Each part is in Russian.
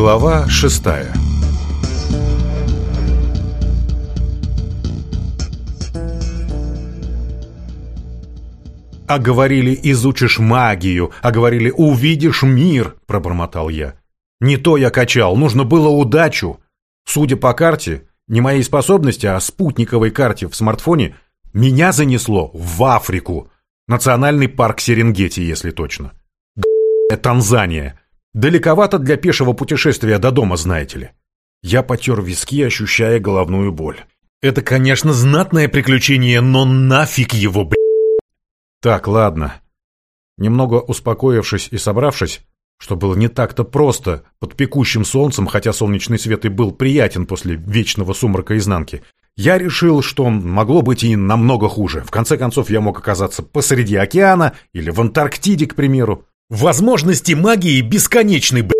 Глава шестая «А говорили, изучишь магию, а говорили, увидишь мир», — пробормотал я. «Не то я качал, нужно было удачу. Судя по карте, не моей способности, а спутниковой карте в смартфоне, меня занесло в Африку. Национальный парк Серенгети, если точно. Г***я Танзания. Далековато для пешего путешествия до дома, знаете ли. Я потер виски, ощущая головную боль. Это, конечно, знатное приключение, но нафиг его, блядь. Так, ладно. Немного успокоившись и собравшись, что было не так-то просто под пекущим солнцем, хотя солнечный свет и был приятен после вечного сумрака изнанки, я решил, что могло быть и намного хуже. В конце концов, я мог оказаться посреди океана или в Антарктиде, к примеру. Возможности магии бесконечны, б***ь.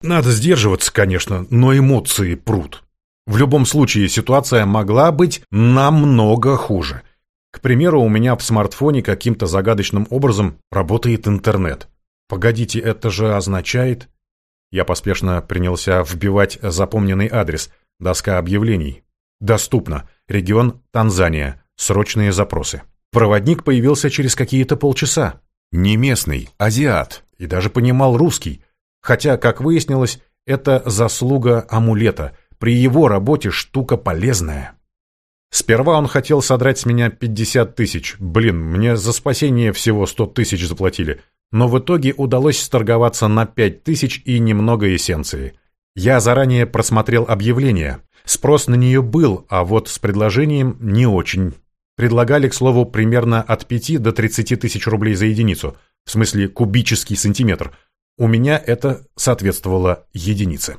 Надо сдерживаться, конечно, но эмоции прут. В любом случае, ситуация могла быть намного хуже. К примеру, у меня в смартфоне каким-то загадочным образом работает интернет. Погодите, это же означает... Я поспешно принялся вбивать запомненный адрес. Доска объявлений. Доступно. Регион Танзания. Срочные запросы. Проводник появился через какие-то полчаса. Не местный, азиат, и даже понимал русский. Хотя, как выяснилось, это заслуга амулета. При его работе штука полезная. Сперва он хотел содрать с меня 50 тысяч. Блин, мне за спасение всего 100 тысяч заплатили. Но в итоге удалось сторговаться на 5 тысяч и немного эссенции. Я заранее просмотрел объявление. Спрос на нее был, а вот с предложением не очень предлагали, к слову, примерно от 5 до 30 тысяч рублей за единицу, в смысле кубический сантиметр. У меня это соответствовало единице.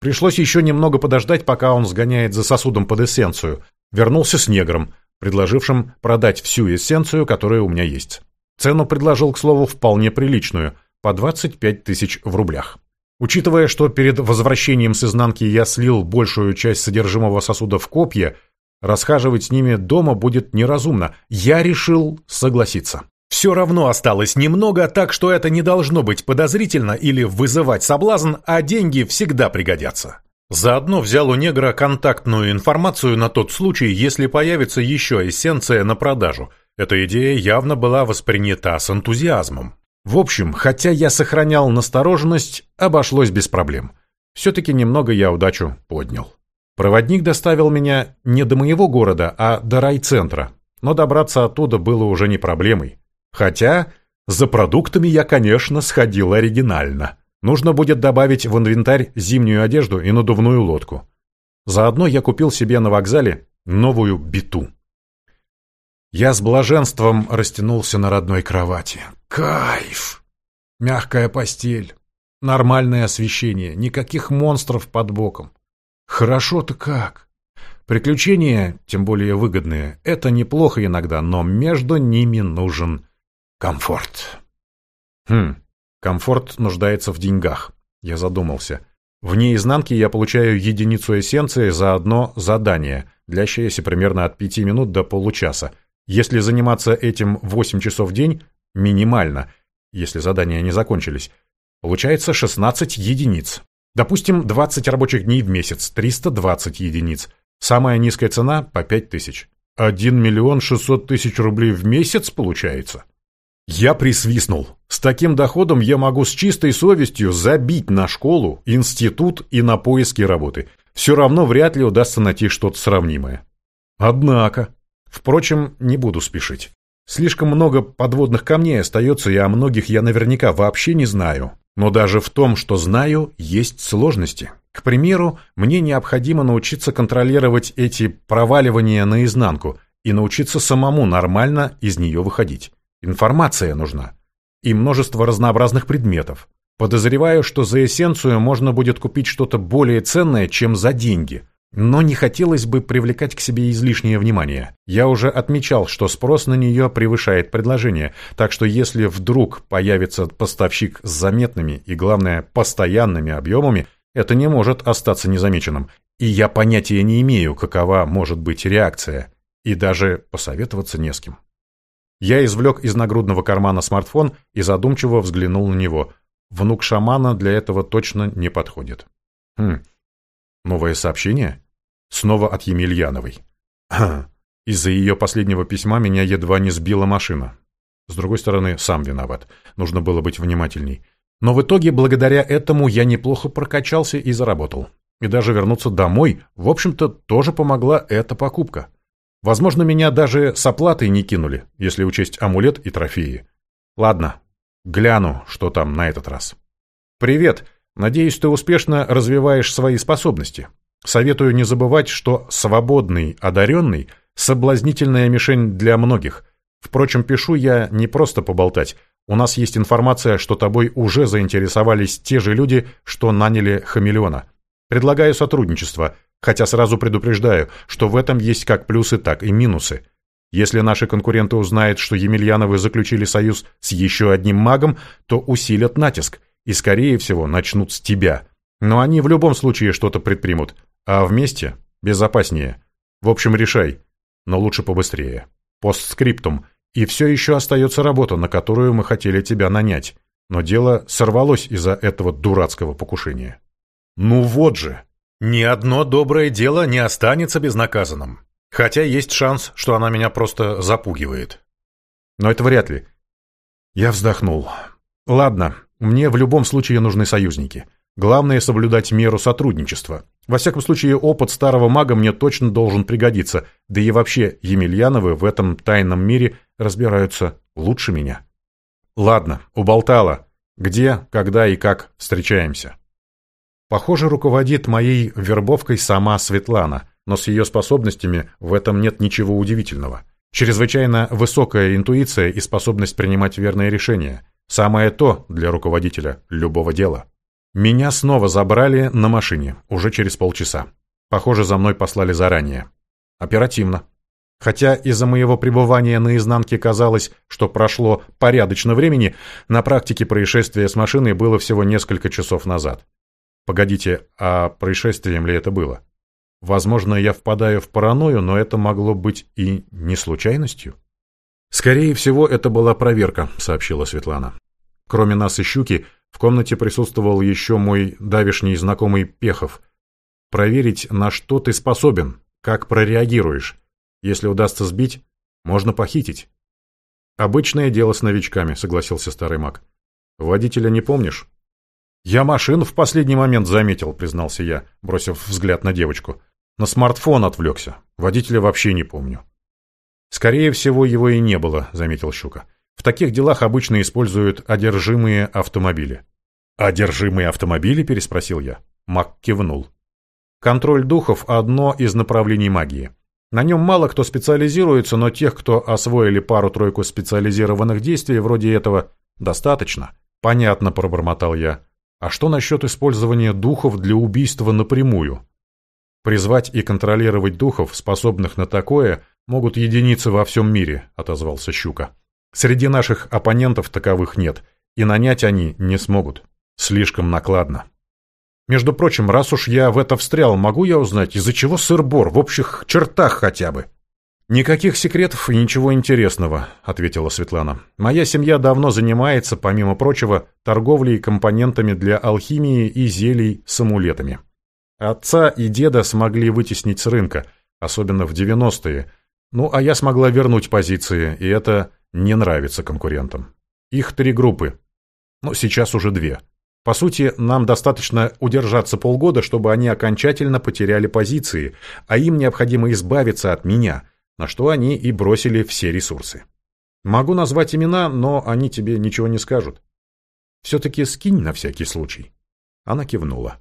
Пришлось еще немного подождать, пока он сгоняет за сосудом под эссенцию. Вернулся с негром, предложившим продать всю эссенцию, которая у меня есть. Цену предложил, к слову, вполне приличную – по 25 тысяч в рублях. Учитывая, что перед возвращением с изнанки я слил большую часть содержимого сосуда в копья – Расхаживать с ними дома будет неразумно. Я решил согласиться. Все равно осталось немного, так что это не должно быть подозрительно или вызывать соблазн, а деньги всегда пригодятся. Заодно взял у негра контактную информацию на тот случай, если появится еще эссенция на продажу. Эта идея явно была воспринята с энтузиазмом. В общем, хотя я сохранял настороженность, обошлось без проблем. Все-таки немного я удачу поднял. Проводник доставил меня не до моего города, а до райцентра, но добраться оттуда было уже не проблемой. Хотя за продуктами я, конечно, сходил оригинально. Нужно будет добавить в инвентарь зимнюю одежду и надувную лодку. Заодно я купил себе на вокзале новую биту. Я с блаженством растянулся на родной кровати. Кайф! Мягкая постель, нормальное освещение, никаких монстров под боком. Хорошо-то как! Приключения, тем более выгодные, это неплохо иногда, но между ними нужен комфорт. Хм, комфорт нуждается в деньгах. Я задумался. Вне изнанки я получаю единицу эссенции за одно задание, длящееся примерно от пяти минут до получаса. Если заниматься этим восемь часов в день, минимально, если задания не закончились, получается 16 единиц. Допустим, 20 рабочих дней в месяц, 320 единиц. Самая низкая цена по 5 тысяч. 1 миллион 600 тысяч рублей в месяц получается? Я присвистнул. С таким доходом я могу с чистой совестью забить на школу, институт и на поиски работы. Все равно вряд ли удастся найти что-то сравнимое. Однако. Впрочем, не буду спешить. Слишком много подводных камней остается, и о многих я наверняка вообще не знаю. Но даже в том, что знаю, есть сложности. К примеру, мне необходимо научиться контролировать эти проваливания наизнанку и научиться самому нормально из нее выходить. Информация нужна. И множество разнообразных предметов. Подозреваю, что за эссенцию можно будет купить что-то более ценное, чем за деньги. Но не хотелось бы привлекать к себе излишнее внимание. Я уже отмечал, что спрос на нее превышает предложение, так что если вдруг появится поставщик с заметными и, главное, постоянными объемами, это не может остаться незамеченным, и я понятия не имею, какова может быть реакция, и даже посоветоваться не с кем. Я извлек из нагрудного кармана смартфон и задумчиво взглянул на него. Внук шамана для этого точно не подходит. Хм, Новое сообщение? Снова от Емельяновой. Из-за ее последнего письма меня едва не сбила машина. С другой стороны, сам виноват. Нужно было быть внимательней. Но в итоге, благодаря этому, я неплохо прокачался и заработал. И даже вернуться домой, в общем-то, тоже помогла эта покупка. Возможно, меня даже с оплатой не кинули, если учесть амулет и трофеи. Ладно, гляну, что там на этот раз. «Привет!» Надеюсь, ты успешно развиваешь свои способности. Советую не забывать, что свободный, одаренный – соблазнительная мишень для многих. Впрочем, пишу я не просто поболтать. У нас есть информация, что тобой уже заинтересовались те же люди, что наняли хамелеона. Предлагаю сотрудничество, хотя сразу предупреждаю, что в этом есть как плюсы, так и минусы. Если наши конкуренты узнают, что Емельяновы заключили союз с еще одним магом, то усилят натиск – и, скорее всего, начнут с тебя. Но они в любом случае что-то предпримут, а вместе безопаснее. В общем, решай, но лучше побыстрее. Постскриптум. И все еще остается работа, на которую мы хотели тебя нанять. Но дело сорвалось из-за этого дурацкого покушения. Ну вот же! Ни одно доброе дело не останется безнаказанным. Хотя есть шанс, что она меня просто запугивает. Но это вряд ли. Я вздохнул. Ладно, мне в любом случае нужны союзники. Главное — соблюдать меру сотрудничества. Во всяком случае, опыт старого мага мне точно должен пригодиться, да и вообще Емельяновы в этом тайном мире разбираются лучше меня. Ладно, уболтала. Где, когда и как встречаемся? Похоже, руководит моей вербовкой сама Светлана, но с ее способностями в этом нет ничего удивительного. Чрезвычайно высокая интуиция и способность принимать верные решения — Самое то для руководителя любого дела. Меня снова забрали на машине, уже через полчаса. Похоже, за мной послали заранее. Оперативно. Хотя из-за моего пребывания на изнанке казалось, что прошло порядочно времени, на практике происшествие с машиной было всего несколько часов назад. Погодите, а происшествием ли это было? Возможно, я впадаю в паранойю, но это могло быть и не случайностью. «Скорее всего, это была проверка», — сообщила Светлана. Кроме нас и Щуки, в комнате присутствовал еще мой давишний знакомый Пехов. Проверить, на что ты способен, как прореагируешь. Если удастся сбить, можно похитить. Обычное дело с новичками, согласился старый маг. Водителя не помнишь? Я машину в последний момент заметил, признался я, бросив взгляд на девочку. На смартфон отвлекся. Водителя вообще не помню. Скорее всего, его и не было, заметил Щука. В таких делах обычно используют одержимые автомобили. «Одержимые автомобили?» – переспросил я. Мак кивнул. Контроль духов – одно из направлений магии. На нем мало кто специализируется, но тех, кто освоили пару-тройку специализированных действий вроде этого, достаточно. Понятно, пробормотал я. А что насчет использования духов для убийства напрямую? Призвать и контролировать духов, способных на такое, могут единицы во всем мире, отозвался Щука. Среди наших оппонентов таковых нет, и нанять они не смогут. Слишком накладно. Между прочим, раз уж я в это встрял, могу я узнать, из-за чего сыр-бор, в общих чертах хотя бы? «Никаких секретов и ничего интересного», — ответила Светлана. «Моя семья давно занимается, помимо прочего, торговлей компонентами для алхимии и зелий с амулетами. Отца и деда смогли вытеснить с рынка, особенно в 90-е. Ну, а я смогла вернуть позиции, и это не нравится конкурентам. Их три группы. но сейчас уже две. По сути, нам достаточно удержаться полгода, чтобы они окончательно потеряли позиции, а им необходимо избавиться от меня, на что они и бросили все ресурсы. Могу назвать имена, но они тебе ничего не скажут. Все-таки скинь на всякий случай. Она кивнула.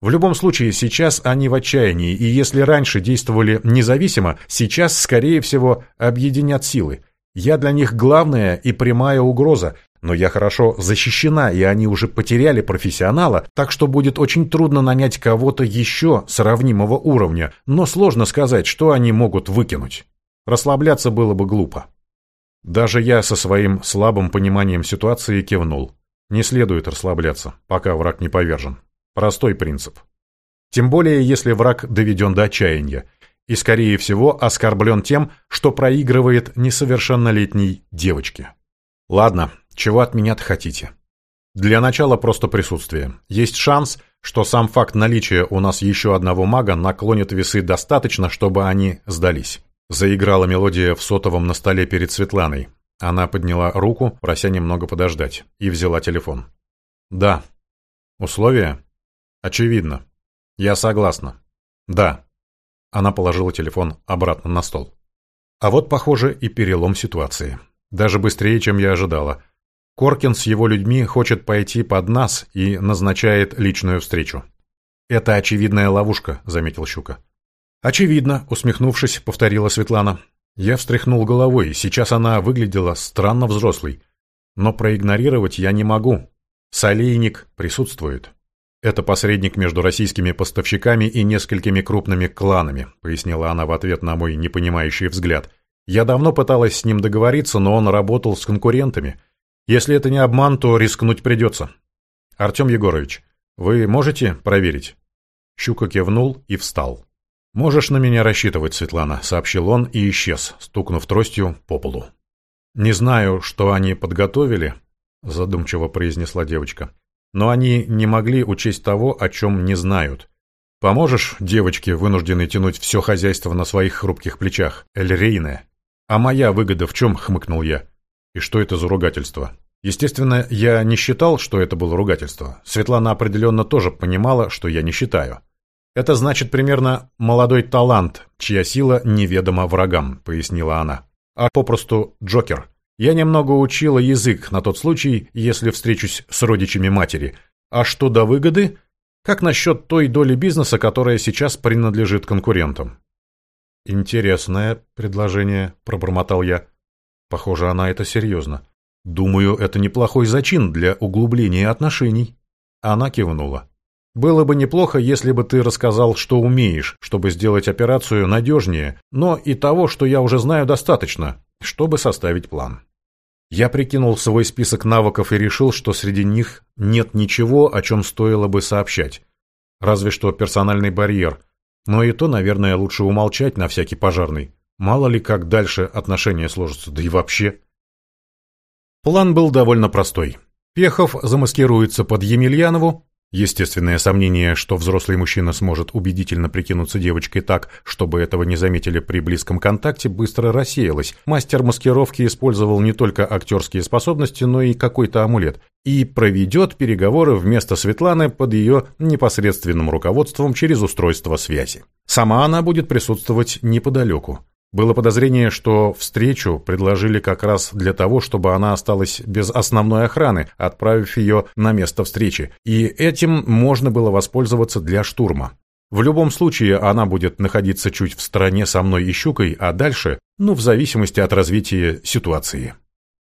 В любом случае, сейчас они в отчаянии, и если раньше действовали независимо, сейчас, скорее всего, объединят силы. Я для них главная и прямая угроза, но я хорошо защищена, и они уже потеряли профессионала, так что будет очень трудно нанять кого-то еще сравнимого уровня, но сложно сказать, что они могут выкинуть. Расслабляться было бы глупо. Даже я со своим слабым пониманием ситуации кивнул. Не следует расслабляться, пока враг не повержен. Простой принцип. Тем более, если враг доведен до отчаяния и, скорее всего, оскорблен тем, что проигрывает несовершеннолетней девочке. Ладно, чего от меня-то хотите? Для начала просто присутствие. Есть шанс, что сам факт наличия у нас еще одного мага наклонит весы достаточно, чтобы они сдались. Заиграла мелодия в сотовом на столе перед Светланой. Она подняла руку, прося немного подождать, и взяла телефон. «Да». «Условия?» «Очевидно». «Я согласна». «Да». Она положила телефон обратно на стол. А вот, похоже, и перелом ситуации. Даже быстрее, чем я ожидала. Коркин с его людьми хочет пойти под нас и назначает личную встречу. «Это очевидная ловушка», — заметил Щука. «Очевидно», — усмехнувшись, повторила Светлана. Я встряхнул головой, сейчас она выглядела странно взрослой. Но проигнорировать я не могу. Солейник присутствует. «Это посредник между российскими поставщиками и несколькими крупными кланами», пояснила она в ответ на мой непонимающий взгляд. «Я давно пыталась с ним договориться, но он работал с конкурентами. Если это не обман, то рискнуть придется». «Артем Егорович, вы можете проверить?» Щука кивнул и встал. «Можешь на меня рассчитывать, Светлана», — сообщил он и исчез, стукнув тростью по полу. «Не знаю, что они подготовили», — задумчиво произнесла девочка но они не могли учесть того, о чем не знают. «Поможешь девочке, вынужденной тянуть все хозяйство на своих хрупких плечах, Эльрейне?» «А моя выгода в чем?» — хмыкнул я. «И что это за ругательство?» Естественно, я не считал, что это было ругательство. Светлана определенно тоже понимала, что я не считаю. «Это значит примерно «молодой талант», чья сила неведома врагам», — пояснила она. «А попросту Джокер». Я немного учила язык на тот случай, если встречусь с родичами матери. А что до выгоды? Как насчет той доли бизнеса, которая сейчас принадлежит конкурентам? Интересное предложение, пробормотал я. Похоже, она это серьезно. Думаю, это неплохой зачин для углубления отношений. Она кивнула. Было бы неплохо, если бы ты рассказал, что умеешь, чтобы сделать операцию надежнее, но и того, что я уже знаю, достаточно чтобы составить план. Я прикинул свой список навыков и решил, что среди них нет ничего, о чем стоило бы сообщать. Разве что персональный барьер. Но и то, наверное, лучше умолчать на всякий пожарный. Мало ли, как дальше отношения сложатся, да и вообще. План был довольно простой. Пехов замаскируется под Емельянову, Естественное сомнение, что взрослый мужчина сможет убедительно прикинуться девочкой так, чтобы этого не заметили при близком контакте, быстро рассеялось. Мастер маскировки использовал не только актерские способности, но и какой-то амулет. И проведет переговоры вместо Светланы под ее непосредственным руководством через устройство связи. Сама она будет присутствовать неподалеку. Было подозрение, что встречу предложили как раз для того, чтобы она осталась без основной охраны, отправив ее на место встречи, и этим можно было воспользоваться для штурма. В любом случае, она будет находиться чуть в стороне со мной и Щукой, а дальше, ну, в зависимости от развития ситуации.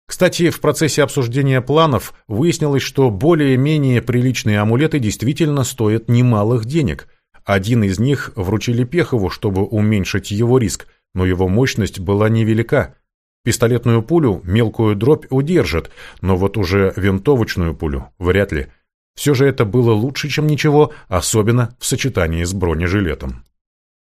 Кстати, в процессе обсуждения планов выяснилось, что более-менее приличные амулеты действительно стоят немалых денег. Один из них вручили Пехову, чтобы уменьшить его риск – но его мощность была невелика. Пистолетную пулю мелкую дробь удержит, но вот уже винтовочную пулю вряд ли. Все же это было лучше, чем ничего, особенно в сочетании с бронежилетом.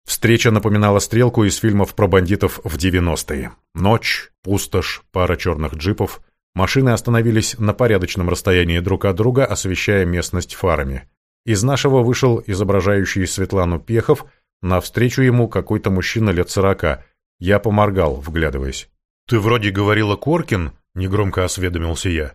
Встреча напоминала стрелку из фильмов про бандитов в 90-е. Ночь, пустошь, пара черных джипов. Машины остановились на порядочном расстоянии друг от друга, освещая местность фарами. Из нашего вышел изображающий Светлану Пехов – Навстречу ему какой-то мужчина лет сорока. Я поморгал, вглядываясь. «Ты вроде говорила Коркин?» — негромко осведомился я.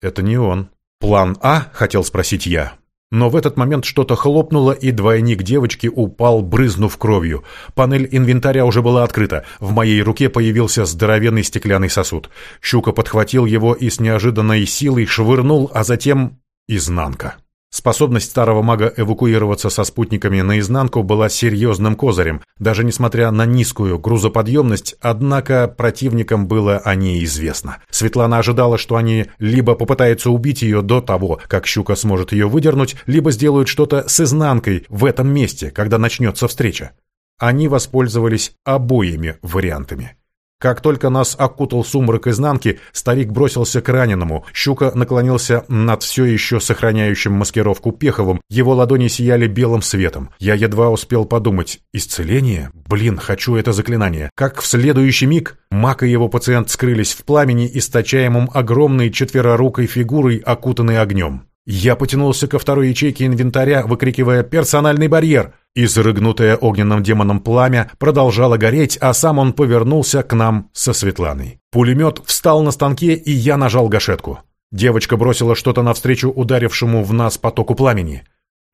«Это не он». «План А?» — хотел спросить я. Но в этот момент что-то хлопнуло, и двойник девочки упал, брызнув кровью. Панель инвентаря уже была открыта. В моей руке появился здоровенный стеклянный сосуд. Щука подхватил его и с неожиданной силой швырнул, а затем... изнанка. Способность старого мага эвакуироваться со спутниками наизнанку была серьезным козырем, даже несмотря на низкую грузоподъемность, однако противникам было о ней известно. Светлана ожидала, что они либо попытаются убить ее до того, как щука сможет ее выдернуть, либо сделают что-то с изнанкой в этом месте, когда начнется встреча. Они воспользовались обоими вариантами. Как только нас окутал сумрак изнанки, старик бросился к раненому. Щука наклонился над все еще сохраняющим маскировку Пеховым. Его ладони сияли белым светом. Я едва успел подумать. Исцеление? Блин, хочу это заклинание. Как в следующий миг Мак и его пациент скрылись в пламени, источаемом огромной четверорукой фигурой, окутанной огнем. Я потянулся ко второй ячейке инвентаря, выкрикивая «Персональный барьер!» Изрыгнутое огненным демоном пламя продолжало гореть, а сам он повернулся к нам со Светланой. Пулемет встал на станке, и я нажал гашетку. Девочка бросила что-то навстречу ударившему в нас потоку пламени.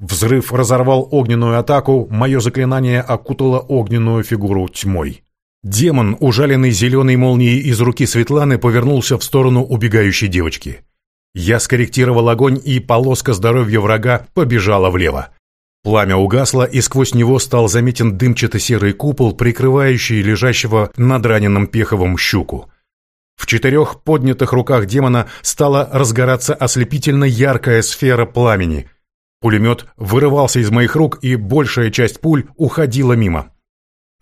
Взрыв разорвал огненную атаку, мое заклинание окутало огненную фигуру тьмой. Демон, ужаленный зеленой молнией из руки Светланы, повернулся в сторону убегающей девочки. Я скорректировал огонь, и полоска здоровья врага побежала влево. Пламя угасло, и сквозь него стал заметен дымчато-серый купол, прикрывающий лежащего над раненым пеховым щуку. В четырех поднятых руках демона стала разгораться ослепительно яркая сфера пламени. Пулемет вырывался из моих рук, и большая часть пуль уходила мимо.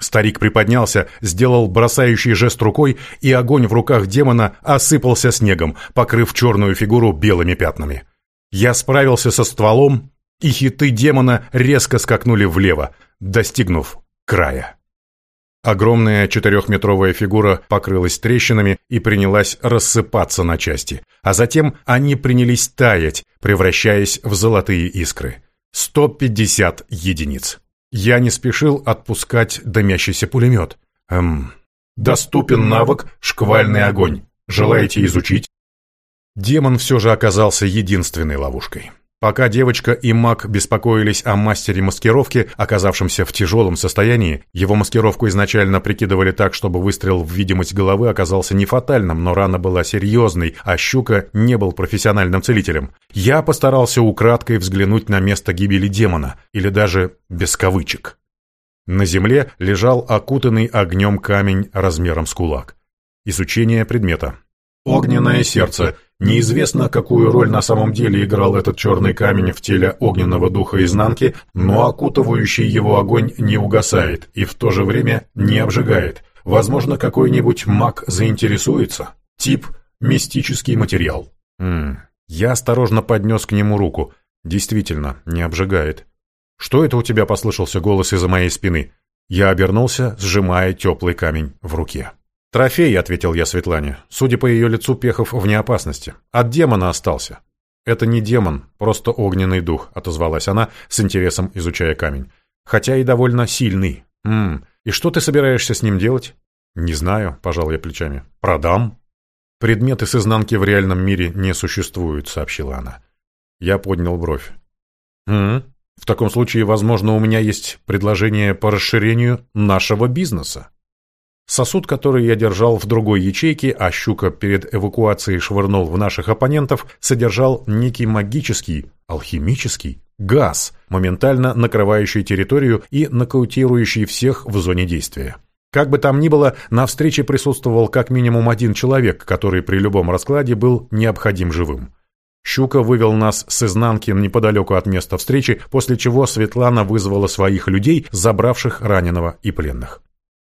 Старик приподнялся, сделал бросающий жест рукой, и огонь в руках демона осыпался снегом, покрыв черную фигуру белыми пятнами. Я справился со стволом, и хиты демона резко скакнули влево, достигнув края. Огромная четырехметровая фигура покрылась трещинами и принялась рассыпаться на части, а затем они принялись таять, превращаясь в золотые искры. 150 единиц. Я не спешил отпускать дымящийся пулемет. Эм, доступен навык «Шквальный огонь». Желаете изучить? Демон все же оказался единственной ловушкой. Пока девочка и Мак беспокоились о мастере маскировки, оказавшемся в тяжелом состоянии, его маскировку изначально прикидывали так, чтобы выстрел в видимость головы оказался не фатальным, но рана была серьезной, а Щука не был профессиональным целителем. Я постарался украдкой взглянуть на место гибели демона, или даже без кавычек. На земле лежал окутанный огнем камень размером с кулак. Изучение предмета. Огненное сердце. Неизвестно, какую роль на самом деле играл этот черный камень в теле огненного духа изнанки, но окутывающий его огонь не угасает и в то же время не обжигает. Возможно, какой-нибудь маг заинтересуется. Тип – мистический материал. М. Я осторожно поднес к нему руку. Действительно, не обжигает. «Что это у тебя?» – послышался голос из-за моей спины. Я обернулся, сжимая теплый камень в руке. «Трофей», — ответил я Светлане. Судя по ее лицу, Пехов вне опасности. «От демона остался». «Это не демон, просто огненный дух», — отозвалась она, с интересом изучая камень. «Хотя и довольно сильный. Ммм, и что ты собираешься с ним делать?» «Не знаю», — пожал я плечами. «Продам». «Предметы с изнанки в реальном мире не существуют», — сообщила она. Я поднял бровь. «Угу. В таком случае, возможно, у меня есть предложение по расширению нашего бизнеса». Сосуд, который я держал в другой ячейке, а щука перед эвакуацией швырнул в наших оппонентов, содержал некий магический, алхимический газ, моментально накрывающий территорию и нокаутирующий всех в зоне действия. Как бы там ни было, на встрече присутствовал как минимум один человек, который при любом раскладе был необходим живым. Щука вывел нас с изнанки неподалеку от места встречи, после чего Светлана вызвала своих людей, забравших раненого и пленных.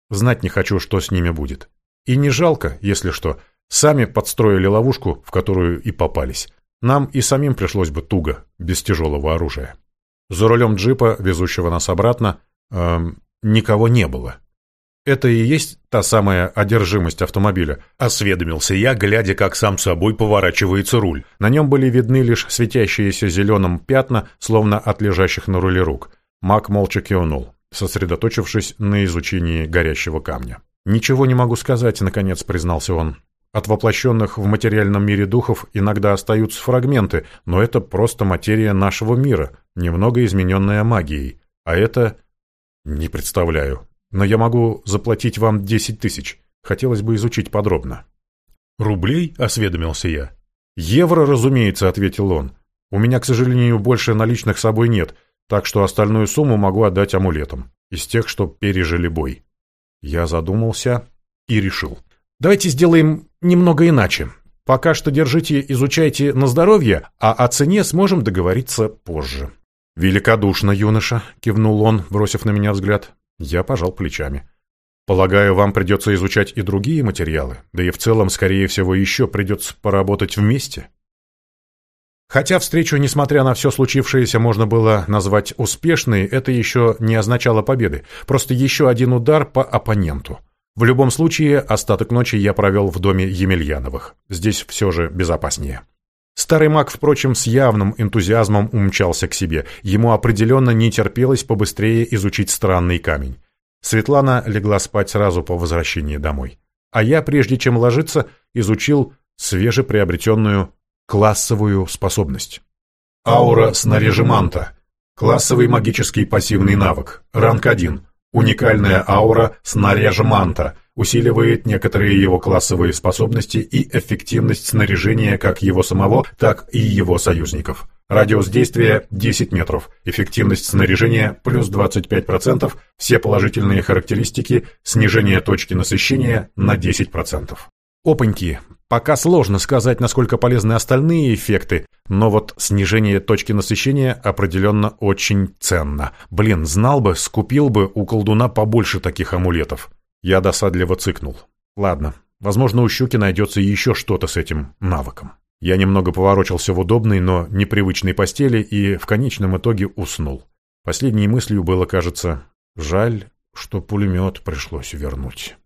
Знать не хочу, что с ними будет. И не жалко, если что. Сами подстроили ловушку, в которую и попались. Нам и самим пришлось бы туго, без тяжелого оружия. За рулем джипа, везущего нас обратно, эм, никого не было. «Это и есть та самая одержимость автомобиля», — осведомился я, глядя, как сам собой поворачивается руль. На нем были видны лишь светящиеся зеленым пятна, словно от лежащих на руле рук. Мак молча кивнул сосредоточившись на изучении горящего камня. «Ничего не могу сказать», — наконец признался он. «От воплощенных в материальном мире духов иногда остаются фрагменты, но это просто материя нашего мира, немного измененная магией. А это...» «Не представляю. Но я могу заплатить вам десять тысяч. Хотелось бы изучить подробно». «Рублей?» — осведомился я. «Евро, разумеется», — ответил он. «У меня, к сожалению, больше наличных с собой нет». Так что остальную сумму могу отдать амулетам, из тех, что пережили бой. Я задумался и решил. Давайте сделаем немного иначе. Пока что держите, изучайте на здоровье, а о цене сможем договориться позже. Великодушно, юноша, кивнул он, бросив на меня взгляд. Я пожал плечами. Полагаю, вам придется изучать и другие материалы, да и в целом, скорее всего, еще придется поработать вместе. Хотя встречу, несмотря на все случившееся, можно было назвать успешной, это еще не означало победы, просто еще один удар по оппоненту. В любом случае, остаток ночи я провел в доме Емельяновых. Здесь все же безопаснее. Старый маг, впрочем, с явным энтузиазмом умчался к себе. Ему определенно не терпелось побыстрее изучить странный камень. Светлана легла спать сразу по возвращении домой. А я, прежде чем ложиться, изучил свежеприобретенную Классовую способность. Аура снаряжеманта. Классовый магический пассивный навык. Ранг 1. Уникальная аура снаряжеманта усиливает некоторые его классовые способности и эффективность снаряжения как его самого, так и его союзников. Радиус действия 10 метров, эффективность снаряжения плюс 25%, все положительные характеристики, снижение точки насыщения на 10%. Опаньки, Пока сложно сказать, насколько полезны остальные эффекты, но вот снижение точки насыщения определенно очень ценно. Блин, знал бы, скупил бы у колдуна побольше таких амулетов. Я досадливо цыкнул. Ладно, возможно, у щуки найдется еще что-то с этим навыком. Я немного поворочился в удобной, но непривычной постели и в конечном итоге уснул. Последней мыслью было, кажется, жаль, что пулемет пришлось вернуть.